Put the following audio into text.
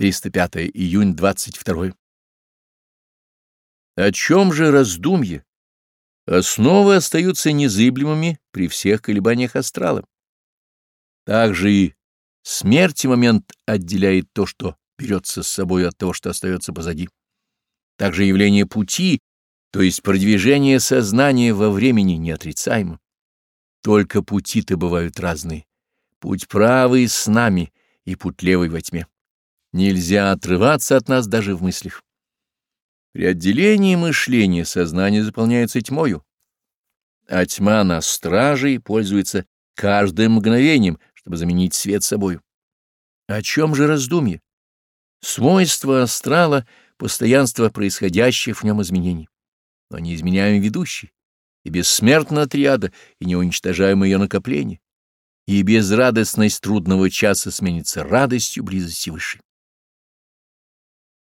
305 июнь 22. О чем же раздумье? Основы остаются незыблемыми при всех колебаниях астрала. Также и смерти момент отделяет то, что берется с собой от того, что остается позади. Также явление пути, то есть продвижение сознания во времени, неотрицаемо. Только пути-то бывают разные. Путь правый с нами и путь левый во тьме. Нельзя отрываться от нас даже в мыслях. При отделении мышления сознание заполняется тьмою, а тьма на страже пользуется каждым мгновением, чтобы заменить свет собою. О чем же раздумье? Свойство астрала — постоянство происходящих в нем изменений. Но неизменяемый ведущий, и бессмертна триада, и неуничтожаем ее накопление, и безрадостность трудного часа сменится радостью близости высшей.